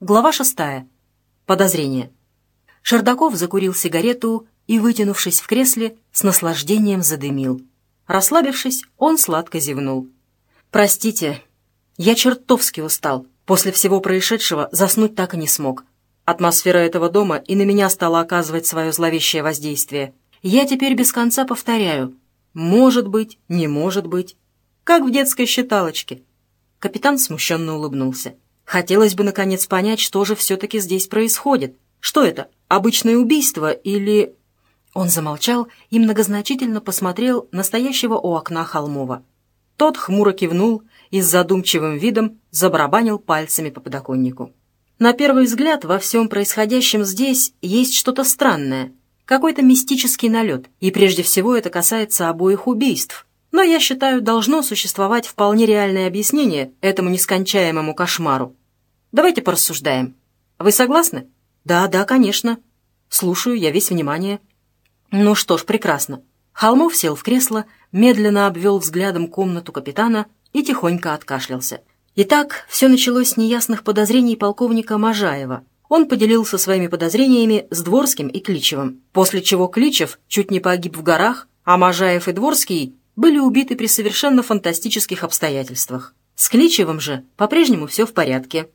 Глава шестая. Подозрение. Шердаков закурил сигарету и, вытянувшись в кресле, с наслаждением задымил. Расслабившись, он сладко зевнул. «Простите, я чертовски устал. После всего происшедшего заснуть так и не смог. Атмосфера этого дома и на меня стала оказывать свое зловещее воздействие. Я теперь без конца повторяю. Может быть, не может быть. Как в детской считалочке». Капитан смущенно улыбнулся. Хотелось бы, наконец, понять, что же все-таки здесь происходит. Что это, обычное убийство или...» Он замолчал и многозначительно посмотрел на стоящего у окна Холмова. Тот хмуро кивнул и с задумчивым видом забарабанил пальцами по подоконнику. На первый взгляд во всем происходящем здесь есть что-то странное, какой-то мистический налет, и прежде всего это касается обоих убийств, но я считаю, должно существовать вполне реальное объяснение этому нескончаемому кошмару. Давайте порассуждаем. Вы согласны? Да, да, конечно. Слушаю, я весь внимание. Ну что ж, прекрасно. Холмов сел в кресло, медленно обвел взглядом комнату капитана и тихонько откашлялся. Итак, все началось с неясных подозрений полковника Можаева. Он поделился своими подозрениями с Дворским и Кличевым, после чего Кличев чуть не погиб в горах, а Можаев и Дворский были убиты при совершенно фантастических обстоятельствах. С Кличевым же по-прежнему все в порядке.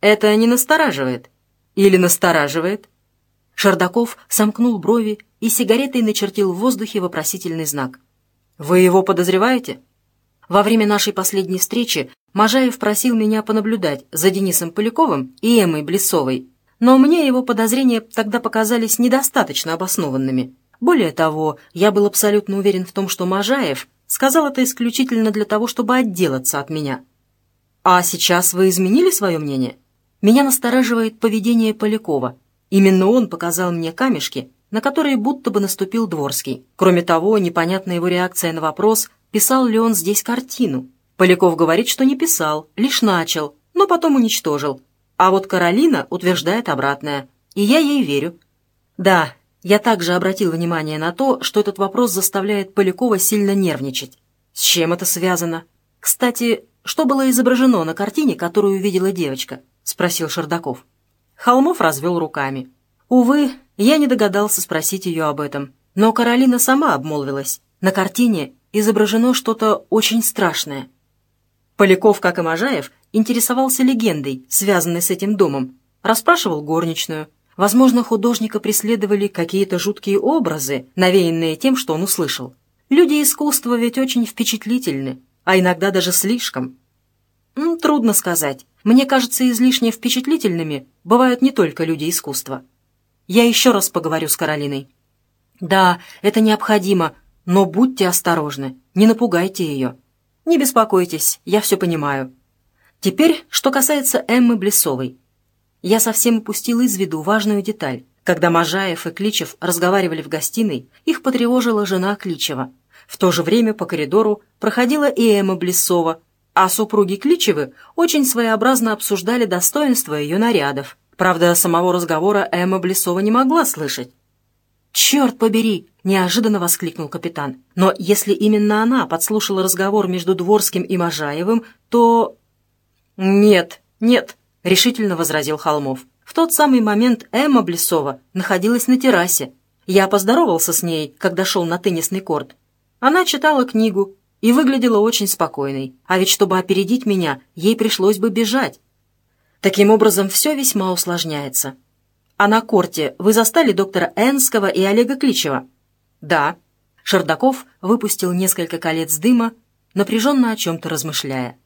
Это не настораживает? Или настораживает? Шардаков сомкнул брови и сигаретой начертил в воздухе вопросительный знак. «Вы его подозреваете?» Во время нашей последней встречи Можаев просил меня понаблюдать за Денисом Поляковым и Эммой Блесовой, но мне его подозрения тогда показались недостаточно обоснованными. Более того, я был абсолютно уверен в том, что Можаев сказал это исключительно для того, чтобы отделаться от меня. А сейчас вы изменили свое мнение? Меня настораживает поведение Полякова. Именно он показал мне камешки, на которые будто бы наступил Дворский. Кроме того, непонятна его реакция на вопрос, писал ли он здесь картину. Поляков говорит, что не писал, лишь начал, но потом уничтожил. А вот Каролина утверждает обратное, и я ей верю. Да, я также обратил внимание на то, что этот вопрос заставляет Полякова сильно нервничать. С чем это связано? Кстати, что было изображено на картине, которую видела девочка? Спросил Шардаков. Холмов развел руками. Увы, я не догадался спросить ее об этом. Но Каролина сама обмолвилась. На картине изображено что-то очень страшное. Поляков, как и Можаев, интересовался легендой, связанной с этим домом. Расспрашивал горничную, Возможно, художника преследовали какие-то жуткие образы, навеянные тем, что он услышал. Люди искусства ведь очень впечатлительны, а иногда даже слишком. Трудно сказать. Мне кажется, излишне впечатлительными бывают не только люди искусства. Я еще раз поговорю с Каролиной. Да, это необходимо, но будьте осторожны, не напугайте ее. Не беспокойтесь, я все понимаю. Теперь, что касается Эммы Блесовой. Я совсем упустил из виду важную деталь. Когда Можаев и Кличев разговаривали в гостиной, их потревожила жена Кличева. В то же время по коридору проходила и Эмма Блесова, а супруги Кличевы очень своеобразно обсуждали достоинства ее нарядов. Правда, самого разговора Эмма Блесова не могла слышать. «Черт побери!» — неожиданно воскликнул капитан. «Но если именно она подслушала разговор между Дворским и Можаевым, то...» «Нет, нет, — решительно возразил Холмов. «В тот самый момент Эмма Блесова находилась на террасе. Я поздоровался с ней, когда шел на теннисный корт. Она читала книгу и выглядела очень спокойной, а ведь чтобы опередить меня, ей пришлось бы бежать. Таким образом, все весьма усложняется. А на корте вы застали доктора Энского и Олега Кличева?» «Да». Шардаков выпустил несколько колец дыма, напряженно о чем-то размышляя.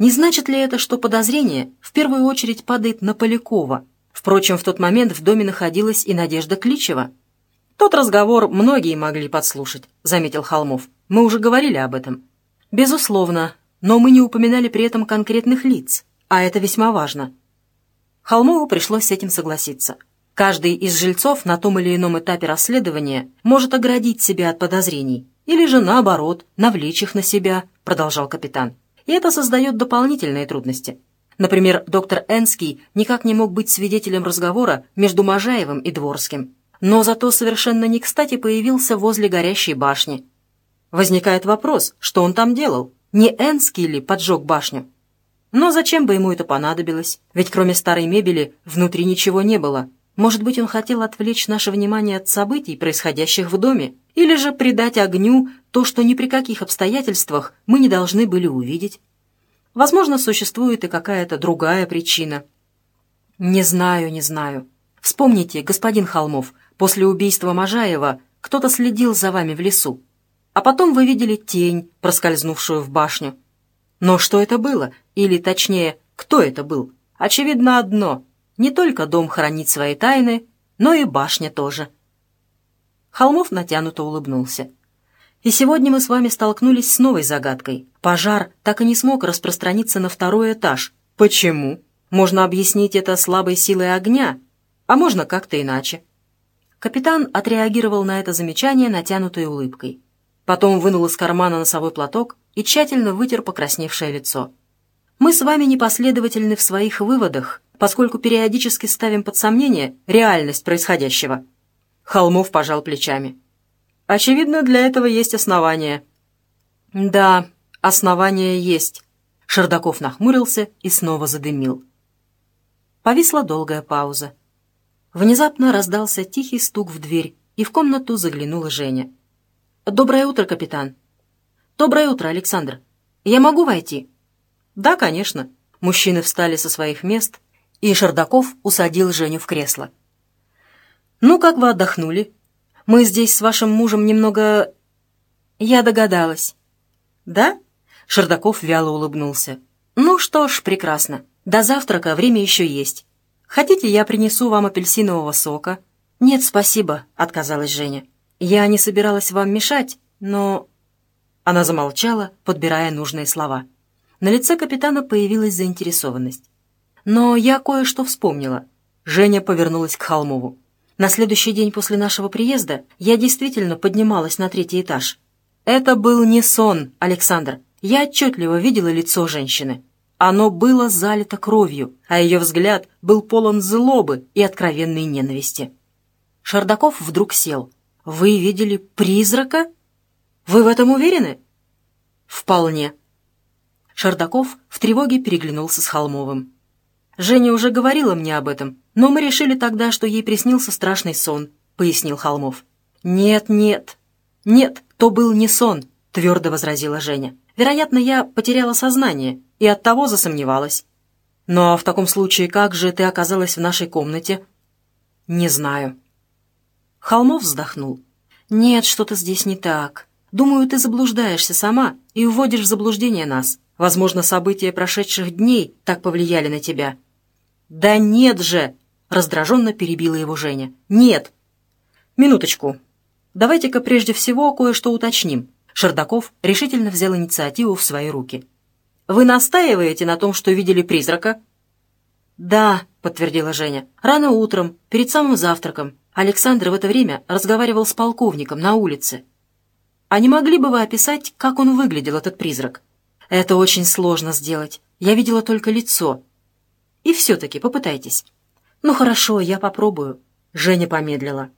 Не значит ли это, что подозрение в первую очередь падает на Полякова? Впрочем, в тот момент в доме находилась и Надежда Кличева. «Тот разговор многие могли подслушать», — заметил Холмов. «Мы уже говорили об этом». «Безусловно, но мы не упоминали при этом конкретных лиц, а это весьма важно». Холмову пришлось с этим согласиться. Каждый из жильцов на том или ином этапе расследования может оградить себя от подозрений, или же, наоборот, навлечь их на себя, продолжал капитан и это создает дополнительные трудности. Например, доктор Энский никак не мог быть свидетелем разговора между Можаевым и Дворским, но зато совершенно не кстати появился возле горящей башни. Возникает вопрос, что он там делал? Не Энский ли поджег башню? Но зачем бы ему это понадобилось? Ведь кроме старой мебели внутри ничего не было. Может быть, он хотел отвлечь наше внимание от событий, происходящих в доме, или же придать огню то, что ни при каких обстоятельствах мы не должны были увидеть. Возможно, существует и какая-то другая причина. Не знаю, не знаю. Вспомните, господин Холмов, после убийства Можаева кто-то следил за вами в лесу, а потом вы видели тень, проскользнувшую в башню. Но что это было? Или, точнее, кто это был? Очевидно одно. Не только дом хранит свои тайны, но и башня тоже. Холмов натянуто улыбнулся. И сегодня мы с вами столкнулись с новой загадкой. Пожар так и не смог распространиться на второй этаж. Почему? Можно объяснить это слабой силой огня, а можно как-то иначе. Капитан отреагировал на это замечание натянутой улыбкой. Потом вынул из кармана носовой платок и тщательно вытер покрасневшее лицо. Мы с вами непоследовательны в своих выводах, поскольку периодически ставим под сомнение реальность происходящего. Холмов пожал плечами. Очевидно, для этого есть основания. Да, основания есть. Шердаков нахмурился и снова задымил. Повисла долгая пауза. Внезапно раздался тихий стук в дверь, и в комнату заглянула Женя. «Доброе утро, капитан». «Доброе утро, Александр. Я могу войти?» «Да, конечно». Мужчины встали со своих мест, и Шердаков усадил Женю в кресло. «Ну, как вы отдохнули? Мы здесь с вашим мужем немного...» «Я догадалась». «Да?» Шердаков вяло улыбнулся. «Ну что ж, прекрасно. До завтрака время еще есть. Хотите, я принесу вам апельсинового сока?» «Нет, спасибо», — отказалась Женя. «Я не собиралась вам мешать, но...» Она замолчала, подбирая нужные слова. На лице капитана появилась заинтересованность. «Но я кое-что вспомнила». Женя повернулась к Холмову. На следующий день после нашего приезда я действительно поднималась на третий этаж. Это был не сон, Александр. Я отчетливо видела лицо женщины. Оно было залито кровью, а ее взгляд был полон злобы и откровенной ненависти. Шардаков вдруг сел. «Вы видели призрака? Вы в этом уверены?» «Вполне». Шардаков в тревоге переглянулся с Холмовым. Женя уже говорила мне об этом, но мы решили тогда, что ей приснился страшный сон», — пояснил Холмов. «Нет, нет, нет, то был не сон», — твердо возразила Женя. «Вероятно, я потеряла сознание и оттого засомневалась». «Но в таком случае как же ты оказалась в нашей комнате?» «Не знаю». Холмов вздохнул. «Нет, что-то здесь не так. Думаю, ты заблуждаешься сама и уводишь в заблуждение нас. Возможно, события прошедших дней так повлияли на тебя. «Да нет же!» — раздраженно перебила его Женя. «Нет!» «Минуточку. Давайте-ка прежде всего кое-что уточним». Шердаков решительно взял инициативу в свои руки. «Вы настаиваете на том, что видели призрака?» «Да», — подтвердила Женя. «Рано утром, перед самым завтраком, Александр в это время разговаривал с полковником на улице. А не могли бы вы описать, как он выглядел, этот призрак?» «Это очень сложно сделать. Я видела только лицо, и все-таки попытайтесь». «Ну хорошо, я попробую». Женя помедлила.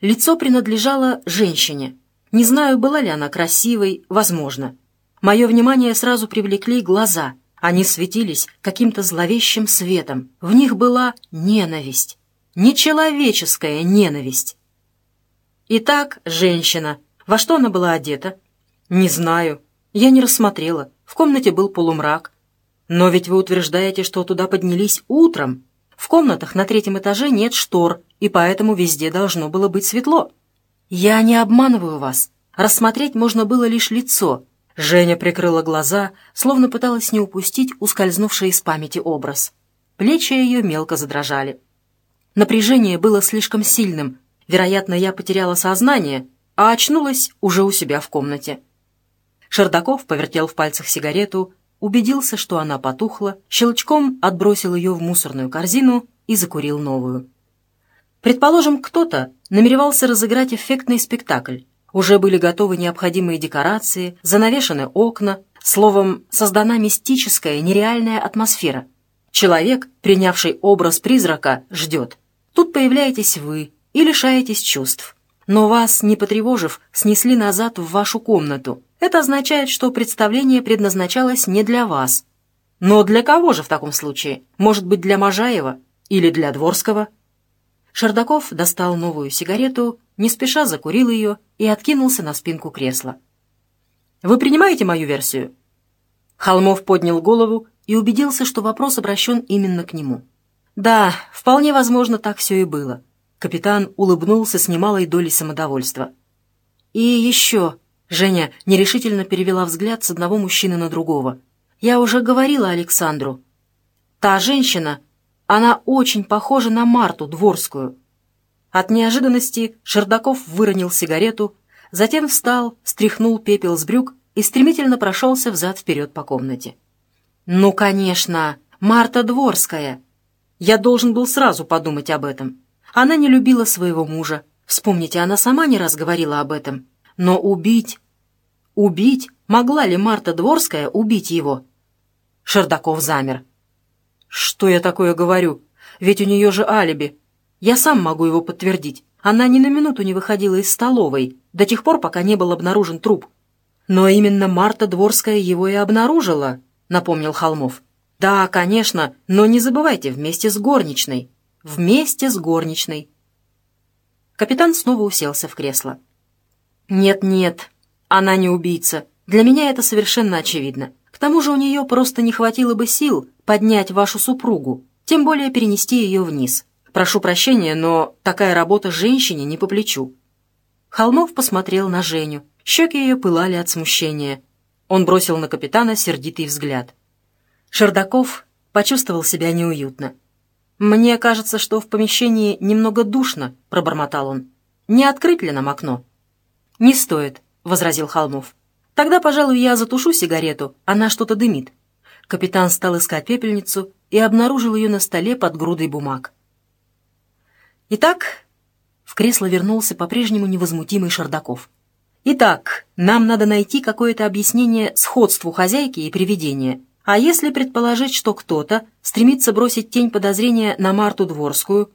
Лицо принадлежало женщине. Не знаю, была ли она красивой, возможно. Мое внимание сразу привлекли глаза. Они светились каким-то зловещим светом. В них была ненависть. Нечеловеческая ненависть. Итак, женщина. Во что она была одета? Не знаю. Я не рассмотрела. В комнате был полумрак. «Но ведь вы утверждаете, что туда поднялись утром. В комнатах на третьем этаже нет штор, и поэтому везде должно было быть светло». «Я не обманываю вас. Рассмотреть можно было лишь лицо». Женя прикрыла глаза, словно пыталась не упустить ускользнувший из памяти образ. Плечи ее мелко задрожали. Напряжение было слишком сильным. Вероятно, я потеряла сознание, а очнулась уже у себя в комнате. Шердаков повертел в пальцах сигарету, убедился, что она потухла, щелчком отбросил ее в мусорную корзину и закурил новую. Предположим, кто-то намеревался разыграть эффектный спектакль. Уже были готовы необходимые декорации, занавешены окна, словом, создана мистическая, нереальная атмосфера. Человек, принявший образ призрака, ждет. Тут появляетесь вы и лишаетесь чувств. Но вас, не потревожив, снесли назад в вашу комнату – это означает, что представление предназначалось не для вас. Но для кого же в таком случае? Может быть, для Можаева или для Дворского? Шардаков достал новую сигарету, не спеша закурил ее и откинулся на спинку кресла. «Вы принимаете мою версию?» Холмов поднял голову и убедился, что вопрос обращен именно к нему. «Да, вполне возможно, так все и было». Капитан улыбнулся с немалой долей самодовольства. «И еще...» — Женя нерешительно перевела взгляд с одного мужчины на другого. «Я уже говорила Александру. Та женщина, она очень похожа на Марту Дворскую». От неожиданности Шердаков выронил сигарету, затем встал, стряхнул пепел с брюк и стремительно прошелся взад-вперед по комнате. «Ну, конечно, Марта Дворская. Я должен был сразу подумать об этом. Она не любила своего мужа. Вспомните, она сама не раз говорила об этом. Но убить... Убить? Могла ли Марта Дворская убить его?» Шердаков замер. «Что я такое говорю? Ведь у нее же алиби. Я сам могу его подтвердить. Она ни на минуту не выходила из столовой, до тех пор, пока не был обнаружен труп. Но именно Марта Дворская его и обнаружила, напомнил Холмов. Да, конечно, но не забывайте, вместе с горничной. Вместе с горничной. Капитан снова уселся в кресло. «Нет-нет, она не убийца. Для меня это совершенно очевидно. К тому же у нее просто не хватило бы сил поднять вашу супругу, тем более перенести ее вниз. Прошу прощения, но такая работа женщине не по плечу». Холмов посмотрел на Женю. Щеки ее пылали от смущения. Он бросил на капитана сердитый взгляд. Шердаков почувствовал себя неуютно. «Мне кажется, что в помещении немного душно», — пробормотал он. «Не открыть ли нам окно?» «Не стоит», — возразил Холмов. «Тогда, пожалуй, я затушу сигарету, она что-то дымит». Капитан стал искать пепельницу и обнаружил ее на столе под грудой бумаг. Итак, в кресло вернулся по-прежнему невозмутимый Шардаков. Итак, нам надо найти какое-то объяснение сходству хозяйки и привидения. А если предположить, что кто-то стремится бросить тень подозрения на Марту Дворскую,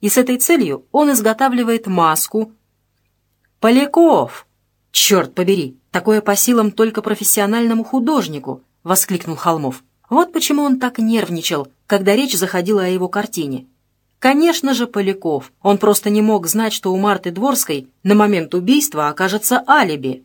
и с этой целью он изготавливает маску... «Поляков! Черт побери, такое по силам только профессиональному художнику!» — воскликнул Холмов. Вот почему он так нервничал, когда речь заходила о его картине. Конечно же, Поляков. Он просто не мог знать, что у Марты Дворской на момент убийства окажется алиби.